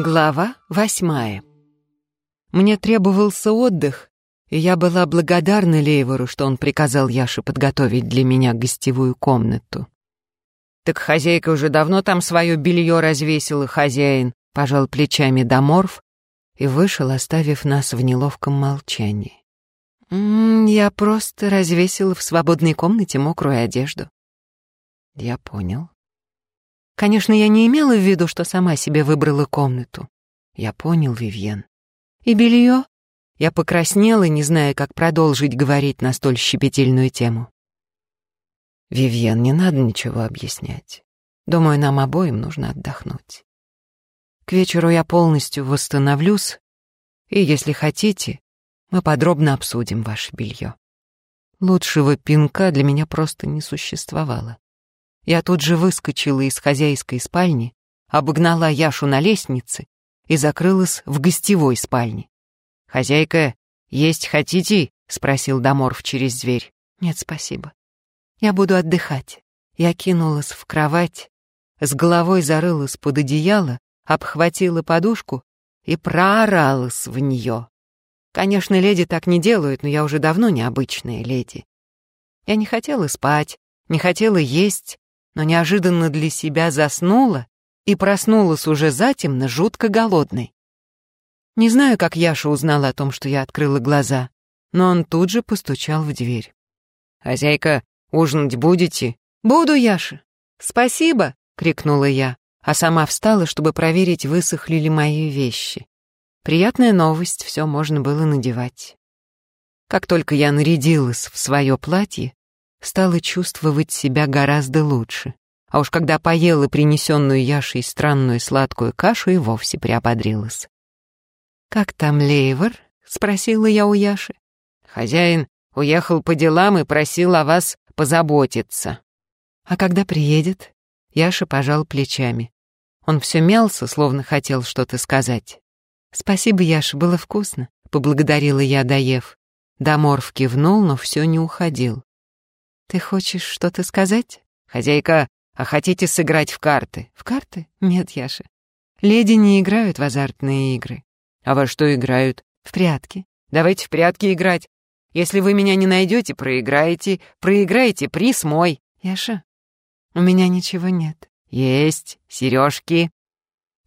Глава восьмая. Мне требовался отдых, и я была благодарна Лейвору, что он приказал Яше подготовить для меня гостевую комнату. «Так хозяйка уже давно там свое белье развесила, хозяин», — пожал плечами Доморф и вышел, оставив нас в неловком молчании. «М -м, «Я просто развесила в свободной комнате мокрую одежду». «Я понял», Конечно, я не имела в виду, что сама себе выбрала комнату. Я понял, Вивьен. И белье? Я покраснела, не зная, как продолжить говорить на столь щепетильную тему. Вивьен, не надо ничего объяснять. Думаю, нам обоим нужно отдохнуть. К вечеру я полностью восстановлюсь, и, если хотите, мы подробно обсудим ваше белье. Лучшего пинка для меня просто не существовало. Я тут же выскочила из хозяйской спальни, обогнала Яшу на лестнице и закрылась в гостевой спальне. «Хозяйка, есть хотите?» — спросил Доморф через дверь. «Нет, спасибо. Я буду отдыхать». Я кинулась в кровать, с головой зарылась под одеяло, обхватила подушку и прооралась в нее. Конечно, леди так не делают, но я уже давно необычная леди. Я не хотела спать, не хотела есть, но неожиданно для себя заснула и проснулась уже затемно, жутко голодной. Не знаю, как Яша узнал о том, что я открыла глаза, но он тут же постучал в дверь. «Хозяйка, ужинать будете?» «Буду, Яша». «Спасибо!» — крикнула я, а сама встала, чтобы проверить, высохли ли мои вещи. Приятная новость, все можно было надевать. Как только я нарядилась в свое платье, стала чувствовать себя гораздо лучше. А уж когда поела принесенную Яшей странную сладкую кашу, и вовсе приободрилась. «Как там Лейвор?» — спросила я у Яши. «Хозяин уехал по делам и просил о вас позаботиться». «А когда приедет?» Яша пожал плечами. Он все мялся, словно хотел что-то сказать. «Спасибо, Яша, было вкусно», — поблагодарила я, доев. Доморф кивнул, но все не уходил. «Ты хочешь что-то сказать?» «Хозяйка, а хотите сыграть в карты?» «В карты? Нет, Яша. Леди не играют в азартные игры». «А во что играют?» «В прятки». «Давайте в прятки играть. Если вы меня не найдете, проиграете. Проиграете, приз мой». «Яша, у меня ничего нет». «Есть. Сережки.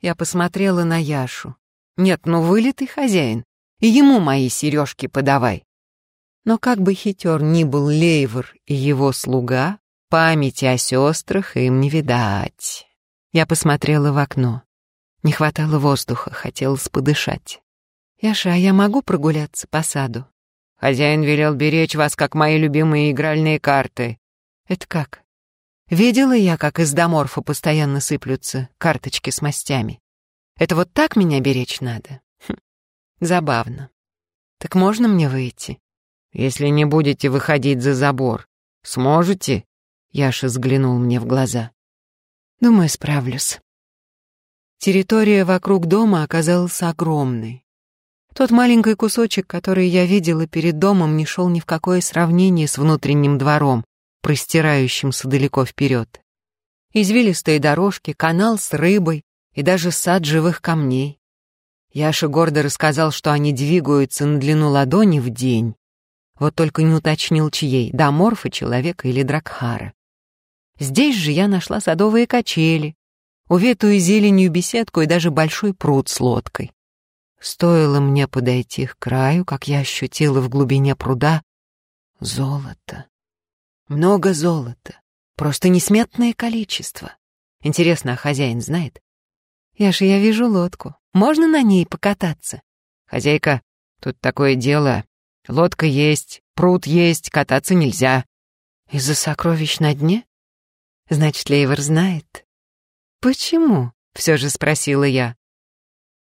Я посмотрела на Яшу. «Нет, ну вылитый хозяин. И ему мои сережки подавай». Но как бы хитер ни был Лейвор и его слуга, памяти о сестрах им не видать. Я посмотрела в окно. Не хватало воздуха, хотелось подышать. «Яша, а я могу прогуляться по саду?» «Хозяин велел беречь вас, как мои любимые игральные карты». «Это как?» «Видела я, как из доморфа постоянно сыплются карточки с мастями. Это вот так меня беречь надо?» хм, «Забавно. Так можно мне выйти?» Если не будете выходить за забор, сможете?» Яша взглянул мне в глаза. «Думаю, справлюсь». Территория вокруг дома оказалась огромной. Тот маленький кусочек, который я видела перед домом, не шел ни в какое сравнение с внутренним двором, простирающимся далеко вперед. Извилистые дорожки, канал с рыбой и даже сад живых камней. Яша гордо рассказал, что они двигаются на длину ладони в день, вот только не уточнил, чьей, Даморфа человека или Дракхара. Здесь же я нашла садовые качели, увитую зеленью беседку и даже большой пруд с лодкой. Стоило мне подойти к краю, как я ощутила в глубине пруда золото. Много золота, просто несметное количество. Интересно, а хозяин знает? Я же я вижу лодку. Можно на ней покататься? Хозяйка, тут такое дело. Лодка есть, пруд есть, кататься нельзя. Из-за сокровищ на дне? Значит, Лейвор знает. Почему? Все же спросила я.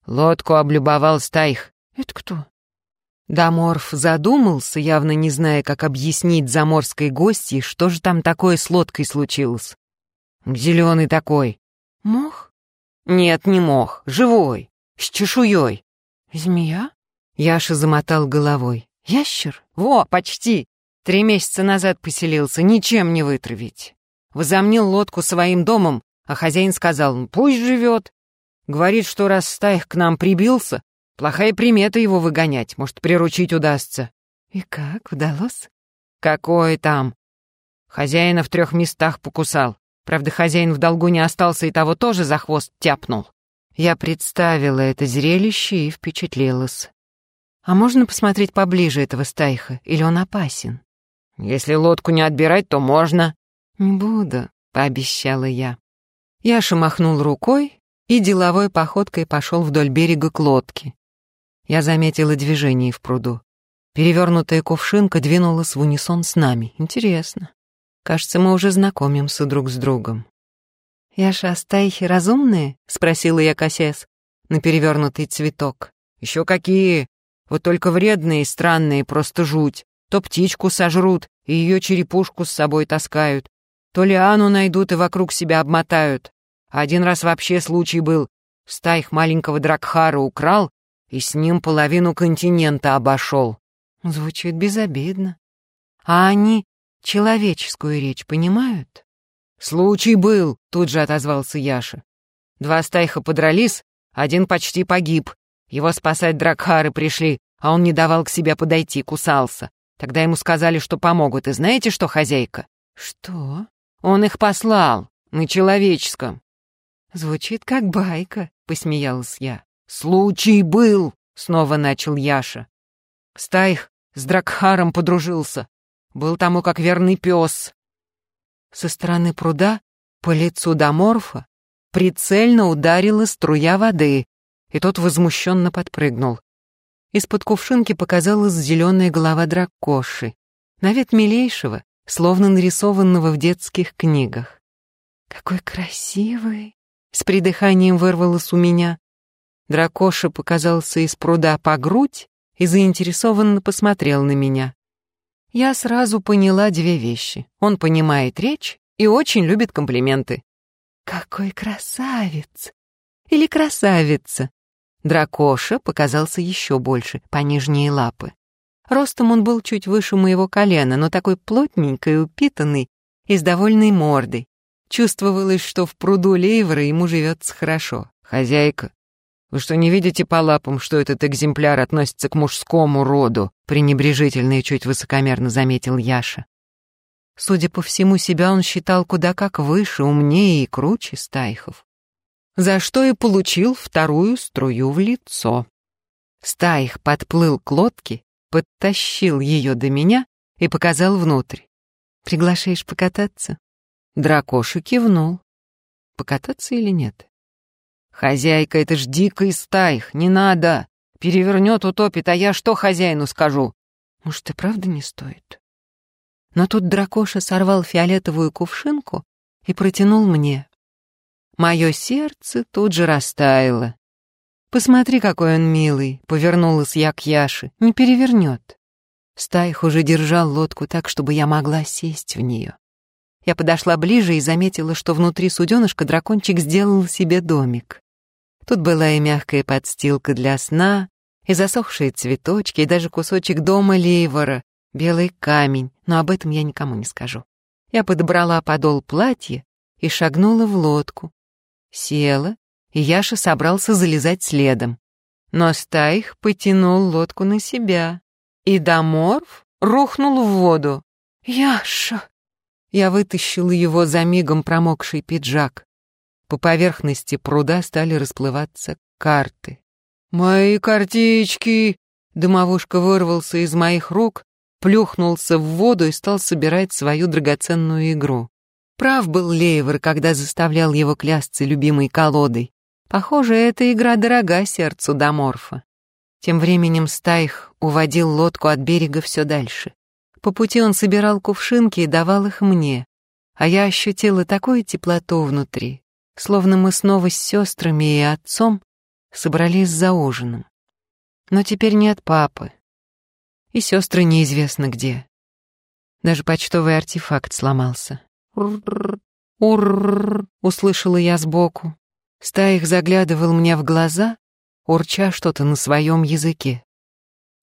Лодку облюбовал Стайх. Это кто? Даморф задумался, явно не зная, как объяснить заморской гости, что же там такое с лодкой случилось. Зеленый такой. Мох? Нет, не мох, живой, с чешуей. Змея? Яша замотал головой. Ящер? Во, почти. Три месяца назад поселился, ничем не вытравить. Возомнил лодку своим домом, а хозяин сказал, «Ну, пусть живет. Говорит, что раз стаих к нам прибился, плохая примета его выгонять, может, приручить удастся. И как, удалось? Какое там? Хозяина в трех местах покусал. Правда, хозяин в долгу не остался и того тоже за хвост тяпнул. Я представила это зрелище и впечатлилась. А можно посмотреть поближе этого стайха, или он опасен? Если лодку не отбирать, то можно. Не буду, пообещала я. Яша махнул рукой и деловой походкой пошел вдоль берега к лодке. Я заметила движение в пруду. Перевернутая кувшинка двинулась в унисон с нами. Интересно. Кажется, мы уже знакомимся друг с другом. «Яша, а стайхи разумные?» — спросила я косясь на перевернутый цветок. «Еще какие! Вот только вредные, странные, просто жуть. То птичку сожрут и ее черепушку с собой таскают, то лиану найдут и вокруг себя обмотают. Один раз вообще случай был. Стайх маленького Дракхара украл и с ним половину континента обошел. Звучит безобидно. А они человеческую речь понимают? Случай был, тут же отозвался Яша. Два стайха подрались, один почти погиб. Его спасать Дракхары пришли, а он не давал к себе подойти, кусался. Тогда ему сказали, что помогут. И знаете что, хозяйка? Что? Он их послал, на человеческом. Звучит как байка, посмеялась я. Случай был, снова начал Яша. Стайх с Дракхаром подружился. Был тому как верный пес. Со стороны пруда по лицу Доморфа прицельно ударила струя воды, и тот возмущенно подпрыгнул. Из-под кувшинки показалась зеленая голова дракоши, на вид милейшего, словно нарисованного в детских книгах. «Какой красивый!» — с придыханием вырвалось у меня. Дракоша показался из пруда по грудь и заинтересованно посмотрел на меня. Я сразу поняла две вещи. Он понимает речь и очень любит комплименты. «Какой красавец!» Или красавица. Дракоша показался еще больше, по нижние лапы. Ростом он был чуть выше моего колена, но такой плотненький упитанный и с довольной мордой. Чувствовалось, что в пруду Лейвера ему живется хорошо. «Хозяйка, вы что, не видите по лапам, что этот экземпляр относится к мужскому роду?» пренебрежительно и чуть высокомерно заметил Яша. Судя по всему, себя он считал куда как выше, умнее и круче стайхов. За что и получил вторую струю в лицо. Стайх подплыл к лодке, подтащил ее до меня и показал внутрь. «Приглашаешь покататься?» Дракоша кивнул. «Покататься или нет?» «Хозяйка, это ж дикий стайх, не надо! Перевернет, утопит, а я что хозяину скажу?» «Может, и правда не стоит?» Но тут дракоша сорвал фиолетовую кувшинку и протянул мне. Мое сердце тут же растаяло. «Посмотри, какой он милый!» — повернулась я к Яше. «Не перевернет». Стайх уже держал лодку так, чтобы я могла сесть в нее. Я подошла ближе и заметила, что внутри суденышка дракончик сделал себе домик. Тут была и мягкая подстилка для сна, и засохшие цветочки, и даже кусочек дома Лейвора, белый камень, но об этом я никому не скажу. Я подобрала подол платья и шагнула в лодку. Села, и Яша собрался залезать следом. Но Стаих потянул лодку на себя, и Доморф рухнул в воду. «Яша!» Я вытащила его за мигом промокший пиджак. По поверхности пруда стали расплываться карты. «Мои картички!» Домовушка вырвался из моих рук, плюхнулся в воду и стал собирать свою драгоценную игру. Прав был Лейвер, когда заставлял его клясться любимой колодой. Похоже, эта игра дорога сердцу Доморфа. Тем временем Стайх уводил лодку от берега все дальше. По пути он собирал кувшинки и давал их мне, а я ощутила такую теплоту внутри, словно мы снова с сестрами и отцом собрались за ужином. Но теперь нет папы. И сестры неизвестно где. Даже почтовый артефакт сломался. «Урррр, урррр», — услышала я сбоку. Стаих заглядывал мне в глаза, урча что-то на своем языке.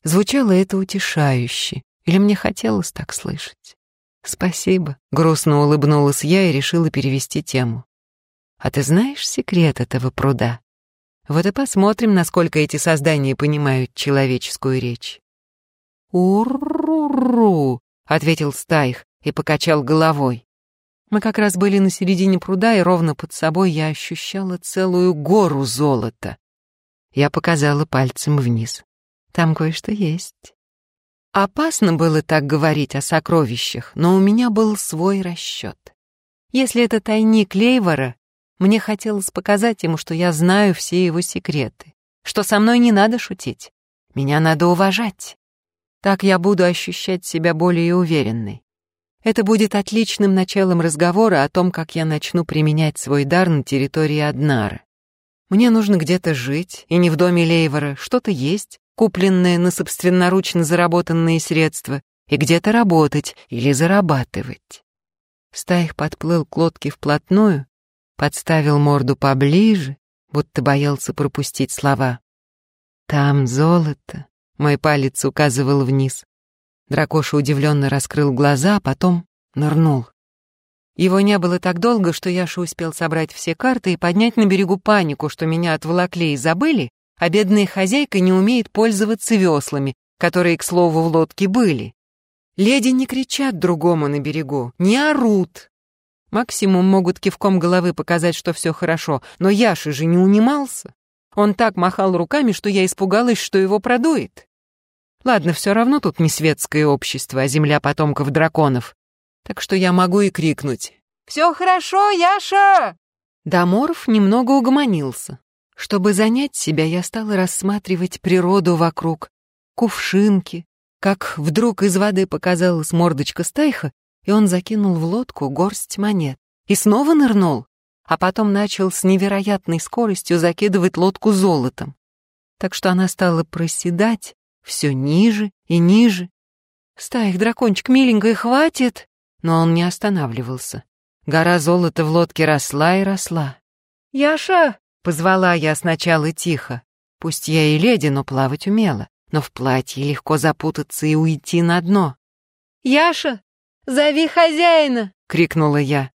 Звучало это утешающе, или мне хотелось так слышать. «Спасибо», — грустно улыбнулась я и решила перевести тему. «А ты знаешь секрет этого пруда?» Вот и посмотрим, насколько эти создания понимают человеческую речь. «Ур-ру-ру», — ответил Стайх и покачал головой. Мы как раз были на середине пруда, и ровно под собой я ощущала целую гору золота. Я показала пальцем вниз. Там кое-что есть. Опасно было так говорить о сокровищах, но у меня был свой расчет. Если это тайник Лейвора, мне хотелось показать ему, что я знаю все его секреты, что со мной не надо шутить, меня надо уважать. Так я буду ощущать себя более уверенной. Это будет отличным началом разговора о том, как я начну применять свой дар на территории Аднара. Мне нужно где-то жить, и не в доме Лейвора, что-то есть, купленное на собственноручно заработанные средства, и где-то работать или зарабатывать. Стаих подплыл к лодке вплотную, подставил морду поближе, будто боялся пропустить слова. «Там золото», — мой палец указывал вниз. Дракоша удивленно раскрыл глаза, а потом нырнул. Его не было так долго, что Яша успел собрать все карты и поднять на берегу панику, что меня отволокли и забыли, а бедная хозяйка не умеет пользоваться веслами, которые, к слову, в лодке были. Леди не кричат другому на берегу, не орут, Максимум могут кивком головы показать, что все хорошо, но Яша же не унимался. Он так махал руками, что я испугалась, что его продует. Ладно, все равно тут не светское общество, а земля потомков драконов. Так что я могу и крикнуть. «Все хорошо, Яша!» Даморов немного угомонился. Чтобы занять себя, я стала рассматривать природу вокруг. Кувшинки. Как вдруг из воды показалась мордочка стайха, и он закинул в лодку горсть монет. И снова нырнул, а потом начал с невероятной скоростью закидывать лодку золотом. Так что она стала проседать все ниже и ниже. «Стаих, дракончик, миленькая, хватит!» Но он не останавливался. Гора золота в лодке росла и росла. «Яша!» — позвала я сначала тихо. Пусть я и леди, но плавать умела, но в платье легко запутаться и уйти на дно. «Яша!» «Зови хозяина!» — крикнула я.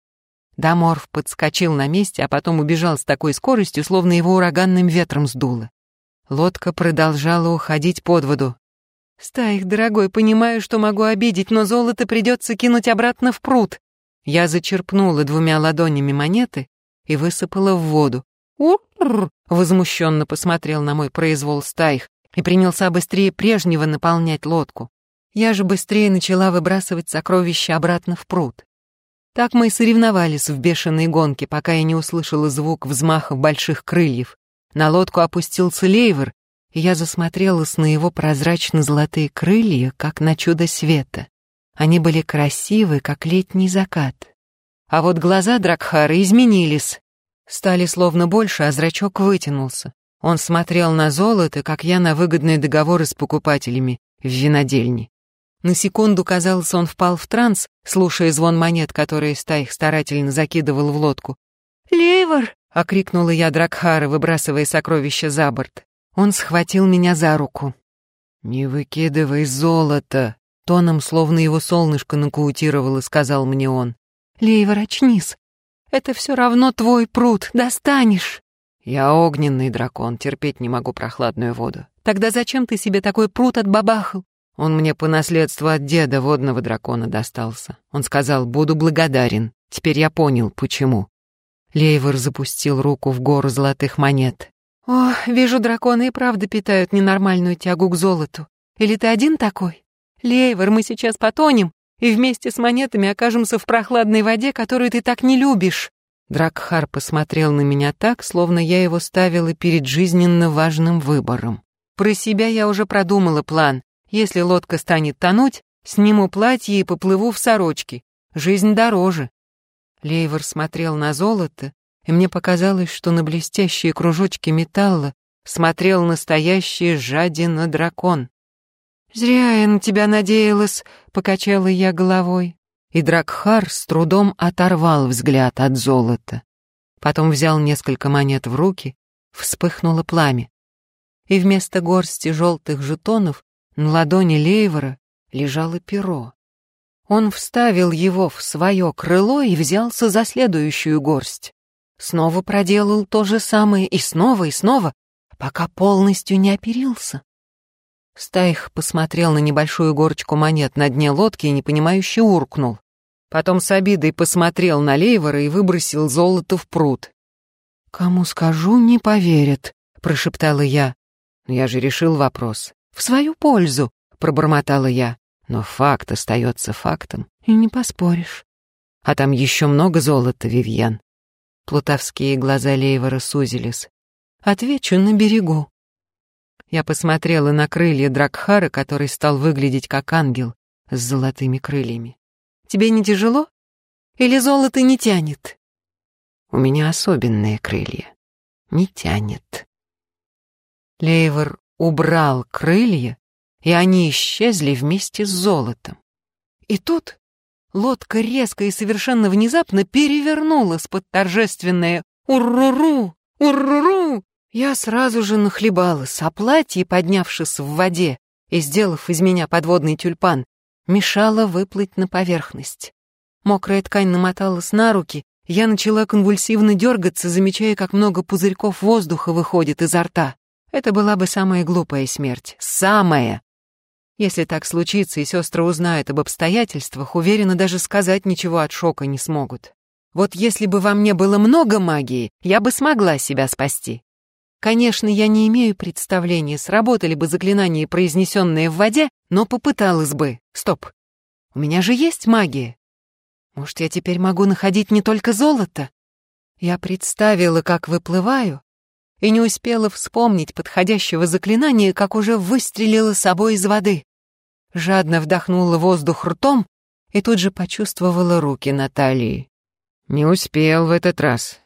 Даморф подскочил на месте, а потом убежал с такой скоростью, словно его ураганным ветром сдуло. Лодка продолжала уходить под воду. «Стаих, дорогой, понимаю, что могу обидеть, но золото придется кинуть обратно в пруд». Я зачерпнула двумя ладонями монеты и высыпала в воду. «Ур!» — возмущенно посмотрел на мой произвол Стаих и принялся быстрее прежнего наполнять лодку. Я же быстрее начала выбрасывать сокровища обратно в пруд. Так мы и соревновались в бешеной гонке, пока я не услышала звук взмахов больших крыльев. На лодку опустился лейвер, и я засмотрелась на его прозрачно-золотые крылья, как на чудо света. Они были красивы, как летний закат. А вот глаза Дракхара изменились, стали словно больше, а зрачок вытянулся. Он смотрел на золото, как я на выгодные договоры с покупателями в винодельне. На секунду, казалось, он впал в транс, слушая звон монет, которые Стайх старательно закидывал в лодку. «Лейвор!» — окрикнула я Дракхара, выбрасывая сокровища за борт. Он схватил меня за руку. «Не выкидывай золото!» Тоном, словно его солнышко нокаутировало, сказал мне он. «Лейвор, очнись! Это все равно твой пруд, достанешь!» «Я огненный дракон, терпеть не могу прохладную воду». «Тогда зачем ты себе такой пруд отбабахал? Он мне по наследству от деда водного дракона достался. Он сказал, буду благодарен. Теперь я понял, почему. Лейвор запустил руку в гору золотых монет. «О, вижу, драконы и правда питают ненормальную тягу к золоту. Или ты один такой? Лейвор, мы сейчас потонем и вместе с монетами окажемся в прохладной воде, которую ты так не любишь». Дракхар посмотрел на меня так, словно я его ставила перед жизненно важным выбором. Про себя я уже продумала план, если лодка станет тонуть, сниму платье и поплыву в сорочке. Жизнь дороже. Лейвор смотрел на золото, и мне показалось, что на блестящие кружочки металла смотрел настоящий жадина дракон. «Зря я на тебя надеялась», — покачала я головой. И Дракхар с трудом оторвал взгляд от золота. Потом взял несколько монет в руки, вспыхнуло пламя. И вместо горсти желтых жетонов на ладони Лейвора лежало перо. Он вставил его в свое крыло и взялся за следующую горсть. снова проделал то же самое и снова, и снова, пока полностью не оперился. Стайх посмотрел на небольшую горочку монет на дне лодки и непонимающе уркнул. Потом с обидой посмотрел на Лейвора и выбросил золото в пруд. «Кому скажу, не поверят», — прошептала я. «Но я же решил вопрос. В свою пользу», — пробормотала я. «Но факт остается фактом, и не поспоришь. А там еще много золота, Вивьен». Плутовские глаза Лейвора сузились. «Отвечу на берегу». Я посмотрела на крылья Дракхара, который стал выглядеть как ангел с золотыми крыльями. «Тебе не тяжело? Или золото не тянет?» «У меня особенные крылья. Не тянет». Лейвор убрал крылья, и они исчезли вместе с золотом. И тут лодка резко и совершенно внезапно перевернулась под торжественное «Урруру! Урруру!» Я сразу же нахлебалась, а платье, поднявшись в воде и сделав из меня подводный тюльпан, мешало выплыть на поверхность. Мокрая ткань намоталась на руки, я начала конвульсивно дергаться, замечая, как много пузырьков воздуха выходит изо рта. Это была бы самая глупая смерть. Самая! Если так случится, и сестры узнают об обстоятельствах, уверена, даже сказать ничего от шока не смогут. Вот если бы во мне было много магии, я бы смогла себя спасти. Конечно, я не имею представления, сработали бы заклинания, произнесенные в воде, но попыталась бы. Стоп. У меня же есть магия. Может, я теперь могу находить не только золото? Я представила, как выплываю, и не успела вспомнить подходящего заклинания, как уже выстрелила собой из воды. Жадно вдохнула воздух ртом и тут же почувствовала руки Натальи. «Не успел в этот раз.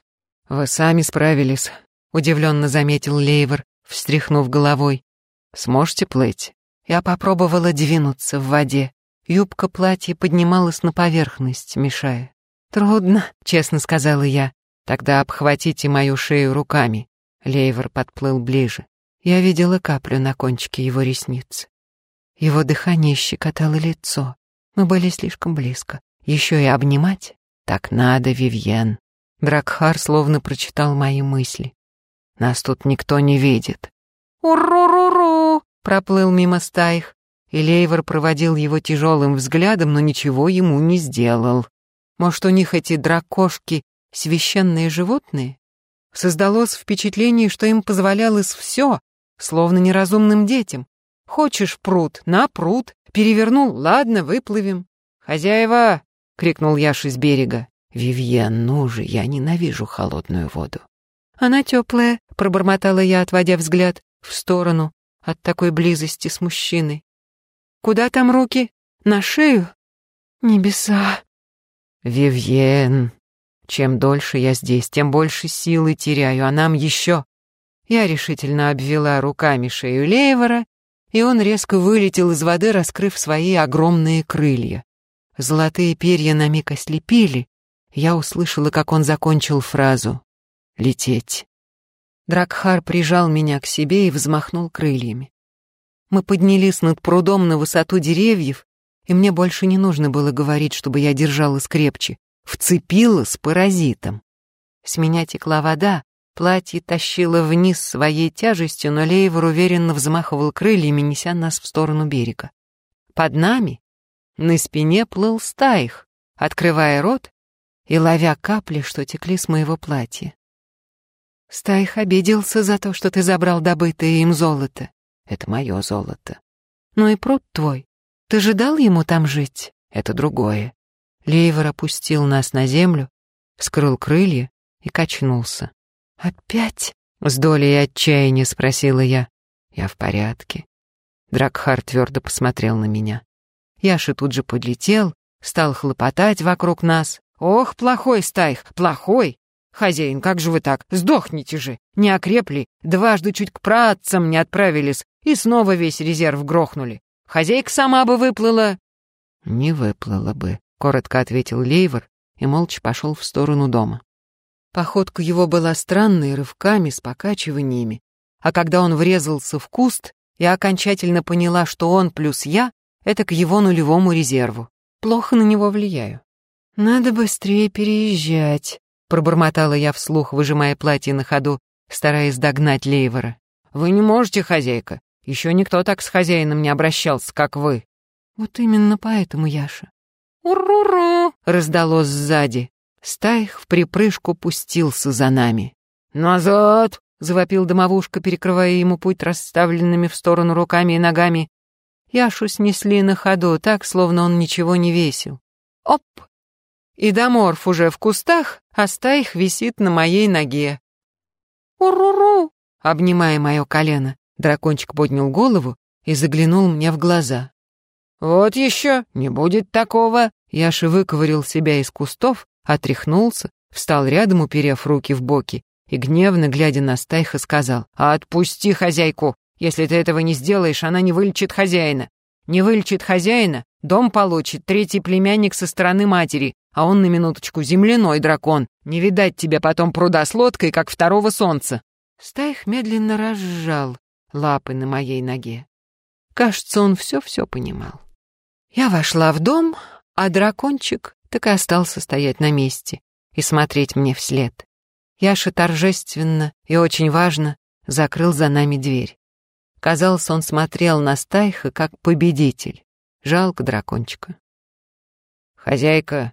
Вы сами справились», — удивленно заметил Лейвер, встряхнув головой. «Сможете плыть?» Я попробовала двинуться в воде. Юбка платья поднималась на поверхность, мешая. «Трудно», — честно сказала я. «Тогда обхватите мою шею руками». Лейвер подплыл ближе. Я видела каплю на кончике его ресниц. Его дыхание щекотало лицо. Мы были слишком близко. Еще и обнимать? Так надо, Вивьен. Дракхар словно прочитал мои мысли. Нас тут никто не видит. «Уру-ру-ру!» — проплыл мимо стаих, и Лейвор проводил его тяжелым взглядом, но ничего ему не сделал. Может, у них эти дракошки — священные животные? Создалось впечатление, что им позволялось все, словно неразумным детям. Хочешь пруд? На пруд. Перевернул? Ладно, выплывем. «Хозяева!» — крикнул Яш с берега. «Вивьен, ну же, я ненавижу холодную воду». «Она теплая», — пробормотала я, отводя взгляд в сторону от такой близости с мужчиной. «Куда там руки? На шею?» «Небеса!» «Вивьен, чем дольше я здесь, тем больше силы теряю, а нам еще...» Я решительно обвела руками шею Лейвора, и он резко вылетел из воды, раскрыв свои огромные крылья. Золотые перья на миг ослепили, я услышала, как он закончил фразу лететь. Дракхар прижал меня к себе и взмахнул крыльями. Мы поднялись над прудом на высоту деревьев, и мне больше не нужно было говорить, чтобы я держалась крепче, вцепилась паразитом. С меня текла вода, платье тащило вниз своей тяжестью, но Лейвор уверенно взмахивал крыльями, неся нас в сторону берега. Под нами на спине плыл стаих, открывая рот и ловя капли, что текли с моего платья. Стаих обиделся за то, что ты забрал добытое им золото. Это мое золото. Ну и пруд твой. Ты же дал ему там жить? Это другое. Лейвор опустил нас на землю, вскрыл крылья и качнулся. «Опять?» — с долей отчаяния спросила я. «Я в порядке». Дракхар твердо посмотрел на меня. Яша тут же подлетел, стал хлопотать вокруг нас. «Ох, плохой стайх, плохой! «Хозяин, как же вы так? Сдохните же! Не окрепли, дважды чуть к праотцам не отправились и снова весь резерв грохнули. Хозяйка сама бы выплыла». «Не выплыла бы», — коротко ответил Лейвор и молча пошел в сторону дома. Походка его была странной, рывками, с покачиваниями, а когда он врезался в куст, я окончательно поняла, что он плюс я — это к его нулевому резерву. Плохо на него влияю. «Надо быстрее переезжать», пробормотала я вслух, выжимая платье на ходу, стараясь догнать Лейвора. «Вы не можете, хозяйка. Еще никто так с хозяином не обращался, как вы». «Вот именно поэтому, Яша». «Уру-ру!» — раздалось сзади. Стаих в припрыжку пустился за нами. «Назад!» — завопил домовушка, перекрывая ему путь расставленными в сторону руками и ногами. Яшу снесли на ходу, так, словно он ничего не весил. Оп! И доморф уже в кустах, а стаих висит на моей ноге. «Уру-ру!» Обнимая мое колено, дракончик поднял голову и заглянул мне в глаза. «Вот еще, не будет такого!» Яша выковырил себя из кустов, отряхнулся, встал рядом, уперев руки в боки, и гневно, глядя на Стайха, сказал, «Отпусти хозяйку! Если ты этого не сделаешь, она не вылечит хозяина. Не вылечит хозяина, дом получит третий племянник со стороны матери, а он на минуточку земляной дракон. Не видать тебе потом пруда с лодкой, как второго солнца». Стайх медленно разжал лапы на моей ноге. Кажется, он все-все понимал. Я вошла в дом, а дракончик так и остался стоять на месте и смотреть мне вслед. Яша торжественно и очень важно закрыл за нами дверь. Казалось, он смотрел на Стайха как победитель. Жалко дракончика. «Хозяйка,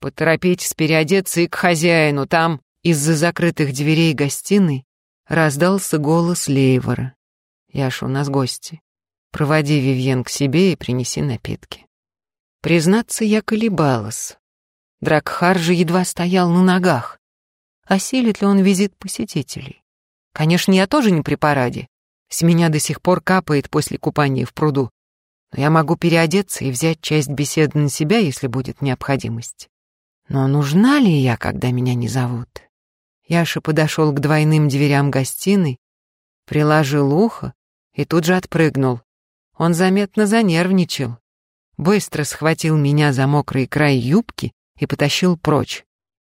поторопитесь переодеться и к хозяину, там...» Из-за закрытых дверей гостиной раздался голос Лейвора. «Яша, у нас гости. Проводи Вивьен к себе и принеси напитки». Признаться, я колебалась. Дракхар же едва стоял на ногах. Осилит ли он визит посетителей? Конечно, я тоже не при параде. С меня до сих пор капает после купания в пруду. Но я могу переодеться и взять часть беседы на себя, если будет необходимость. Но нужна ли я, когда меня не зовут? Яша подошел к двойным дверям гостиной, приложил ухо и тут же отпрыгнул. Он заметно занервничал. Быстро схватил меня за мокрый край юбки и потащил прочь.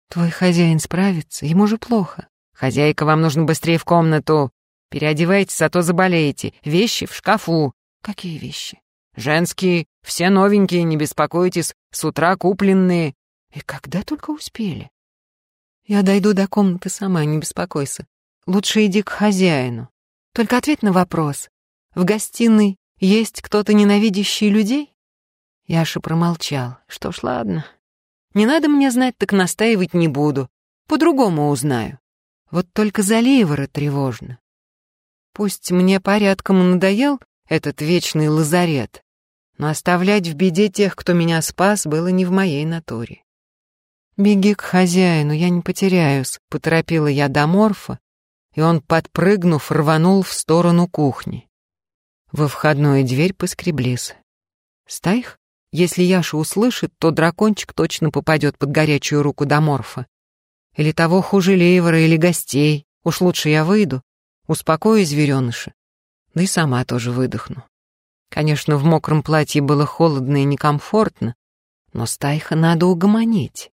Твой хозяин справится, ему же плохо. Хозяйка, вам нужно быстрее в комнату. Переодевайтесь, а то заболеете. Вещи в шкафу. Какие вещи? Женские, все новенькие, не беспокойтесь, с утра купленные. И когда только успели? Я дойду до комнаты сама, не беспокойся. Лучше иди к хозяину. Только ответь на вопрос. В гостиной есть кто-то ненавидящий людей? Яша промолчал. Что ж, ладно. Не надо мне знать, так настаивать не буду. По-другому узнаю. Вот только за Лейвора тревожно. Пусть мне порядком надоел этот вечный лазарет, но оставлять в беде тех, кто меня спас, было не в моей натуре. «Беги к хозяину, я не потеряюсь», — поторопила я до морфа, и он, подпрыгнув, рванул в сторону кухни. Во входную дверь поскреблись. «Стайх?» Если Яша услышит, то дракончик точно попадет под горячую руку Доморфа. Или того хуже Лейвора или гостей. Уж лучше я выйду, успокою звереныша. Да и сама тоже выдохну. Конечно, в мокром платье было холодно и некомфортно, но стайха надо угомонить,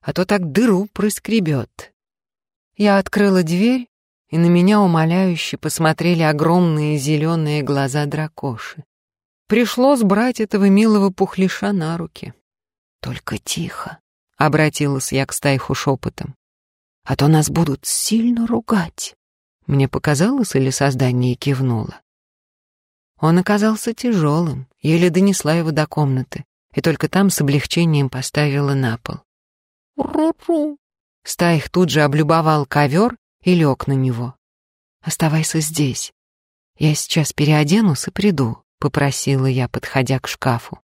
а то так дыру проскребет. Я открыла дверь, и на меня умоляюще посмотрели огромные зеленые глаза дракоши. Пришлось брать этого милого пухлиша на руки. «Только тихо», — обратилась я к стайху шепотом, «а то нас будут сильно ругать». Мне показалось, или создание кивнуло. Он оказался тяжелым, еле донесла его до комнаты, и только там с облегчением поставила на пол. «Ру-ру!» Стаих тут же облюбовал ковер и лег на него. «Оставайся здесь. Я сейчас переоденусь и приду попросила я, подходя к шкафу.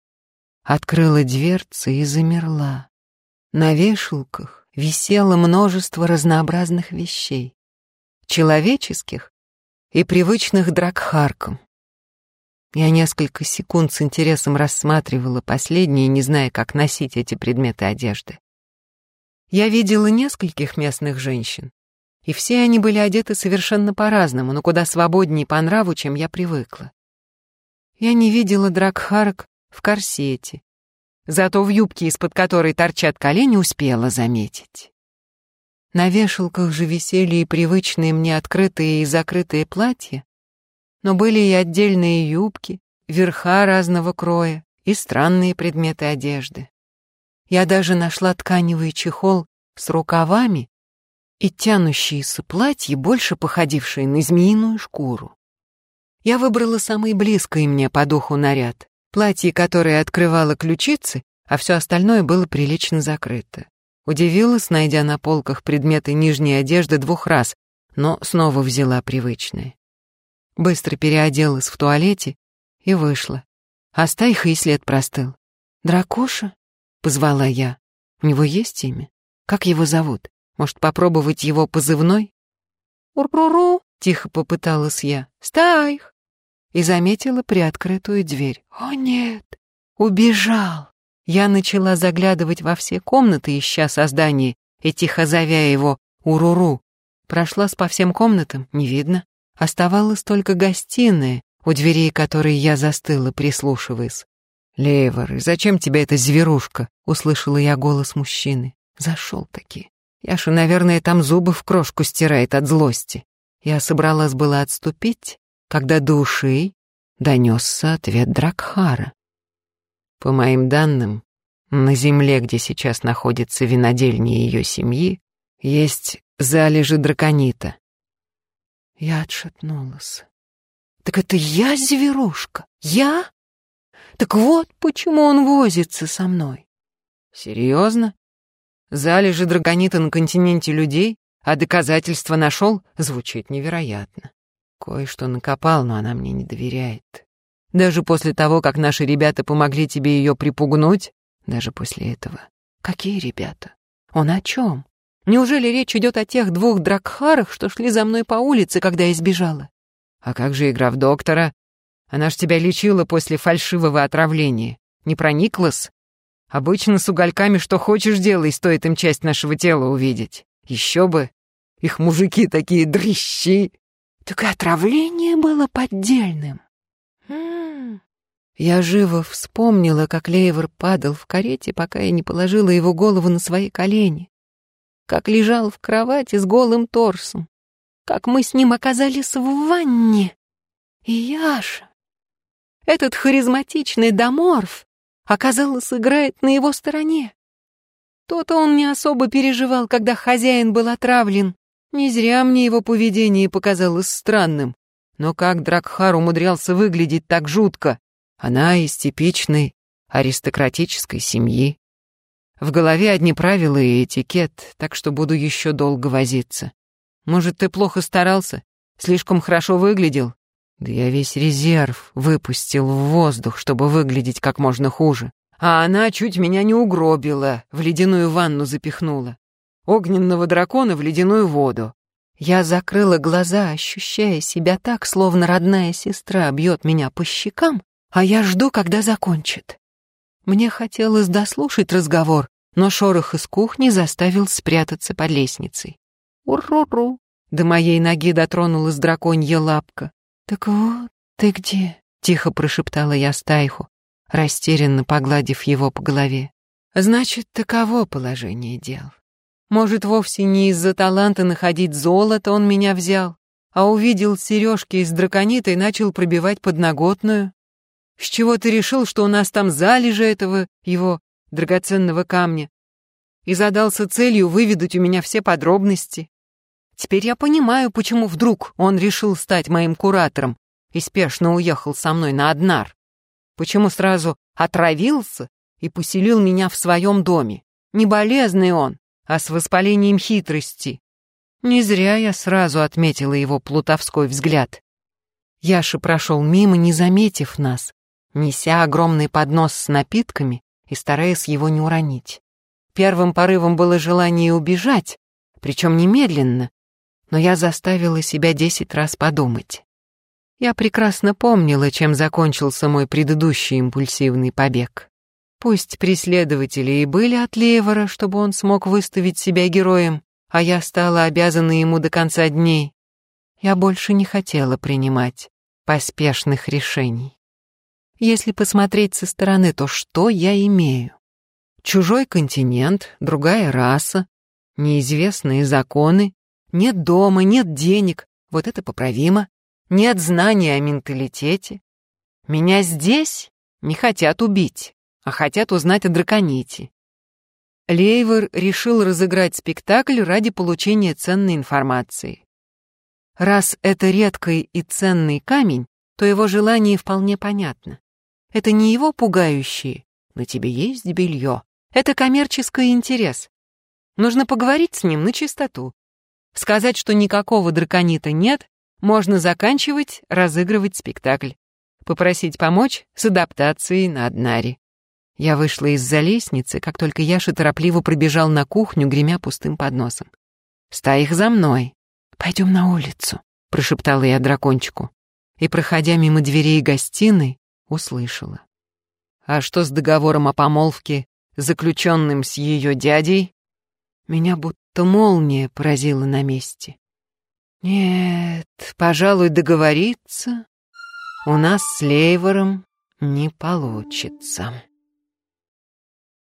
Открыла дверцы и замерла. На вешалках висело множество разнообразных вещей, человеческих и привычных дракхаркам. Я несколько секунд с интересом рассматривала последние, не зная, как носить эти предметы одежды. Я видела нескольких местных женщин, и все они были одеты совершенно по-разному, но куда свободнее по нраву, чем я привыкла. Я не видела Дракхарк в корсете, зато в юбке, из-под которой торчат колени, успела заметить. На вешалках же висели и привычные мне открытые и закрытые платья, но были и отдельные юбки, верха разного кроя и странные предметы одежды. Я даже нашла тканевый чехол с рукавами и тянущиеся платье, больше походившие на змеиную шкуру. Я выбрала самый близкий мне по духу наряд, платье, которое открывало ключицы, а все остальное было прилично закрыто. Удивилась, найдя на полках предметы нижней одежды двух раз, но снова взяла привычные. Быстро переоделась в туалете и вышла. А стайха и след простыл. «Дракоша?» — позвала я. «У него есть имя? Как его зовут? Может, попробовать его позывной?» «Ур-ру-ру!» — тихо попыталась я. «Стайх!» И заметила приоткрытую дверь. «О, нет! Убежал!» Я начала заглядывать во все комнаты, ища создание, и тихо зовя его «Уруру». Прошлась по всем комнатам, не видно. Оставалась только гостиная, у дверей которой я застыла, прислушиваясь. «Лейвор, зачем тебе эта зверушка?» — услышала я голос мужчины. Зашел-таки. Яша, наверное, там зубы в крошку стирает от злости. Я собралась была отступить, когда до ушей донесся ответ Дракхара. По моим данным, на земле, где сейчас находится винодельня ее семьи, есть залежи драконита. Я отшатнулась. Так это я зверушка? Я? Так вот почему он возится со мной. Серьезно? Залежи драконита на континенте людей, а доказательства нашел, звучит невероятно. Кое-что накопал, но она мне не доверяет. Даже после того, как наши ребята помогли тебе ее припугнуть, даже после этого. Какие ребята? Он о чем? Неужели речь идет о тех двух дракхарах, что шли за мной по улице, когда я сбежала? А как же игра в доктора? Она ж тебя лечила после фальшивого отравления. Не прониклась? Обычно с угольками что хочешь делай, стоит им часть нашего тела увидеть. Еще бы. Их мужики такие дрыщи. Так и отравление было поддельным. Я живо вспомнила, как Лейвор падал в карете, пока я не положила его голову на свои колени. Как лежал в кровати с голым торсом. Как мы с ним оказались в ванне. И Яша, этот харизматичный доморф, оказалось, играет на его стороне. То-то он не особо переживал, когда хозяин был отравлен. Не зря мне его поведение показалось странным. Но как Дракхар умудрялся выглядеть так жутко? Она из типичной аристократической семьи. В голове одни правила и этикет, так что буду еще долго возиться. Может, ты плохо старался? Слишком хорошо выглядел? Да я весь резерв выпустил в воздух, чтобы выглядеть как можно хуже. А она чуть меня не угробила, в ледяную ванну запихнула. Огненного дракона в ледяную воду. Я закрыла глаза, ощущая себя так, словно родная сестра бьет меня по щекам, а я жду, когда закончит. Мне хотелось дослушать разговор, но шорох из кухни заставил спрятаться под лестницей. Ур-ру-ру! До моей ноги дотронулась драконья лапка. «Так вот ты где?» — тихо прошептала я Стайху, растерянно погладив его по голове. «Значит, таково положение дел. Может, вовсе не из-за таланта находить золото он меня взял, а увидел сережки из драконита и начал пробивать подноготную. С чего ты решил, что у нас там залежи этого его драгоценного камня? И задался целью выведать у меня все подробности. Теперь я понимаю, почему вдруг он решил стать моим куратором и спешно уехал со мной на Однар. Почему сразу отравился и поселил меня в своем доме. Не болезный он, а с воспалением хитрости. Не зря я сразу отметила его плутовской взгляд. Яша прошел мимо, не заметив нас, неся огромный поднос с напитками и стараясь его не уронить. Первым порывом было желание убежать, причем немедленно, но я заставила себя десять раз подумать. Я прекрасно помнила, чем закончился мой предыдущий импульсивный побег. Пусть преследователи и были от Левора, чтобы он смог выставить себя героем, а я стала обязана ему до конца дней. Я больше не хотела принимать поспешных решений. Если посмотреть со стороны, то что я имею? Чужой континент, другая раса, неизвестные законы, нет дома, нет денег, вот это поправимо, нет знания о менталитете. Меня здесь не хотят убить а хотят узнать о драконите. Лейвер решил разыграть спектакль ради получения ценной информации. Раз это редкий и ценный камень, то его желание вполне понятно. Это не его пугающие «на тебе есть белье». Это коммерческий интерес. Нужно поговорить с ним на чистоту. Сказать, что никакого драконита нет, можно заканчивать, разыгрывать спектакль. Попросить помочь с адаптацией на Аднаре. Я вышла из-за лестницы, как только Яша торопливо пробежал на кухню, гремя пустым подносом. «Стай их за мной!» «Пойдем на улицу», — прошептала я дракончику. И, проходя мимо дверей гостиной, услышала. «А что с договором о помолвке, заключенным с ее дядей?» Меня будто молния поразила на месте. «Нет, пожалуй, договориться у нас с Лейвором не получится».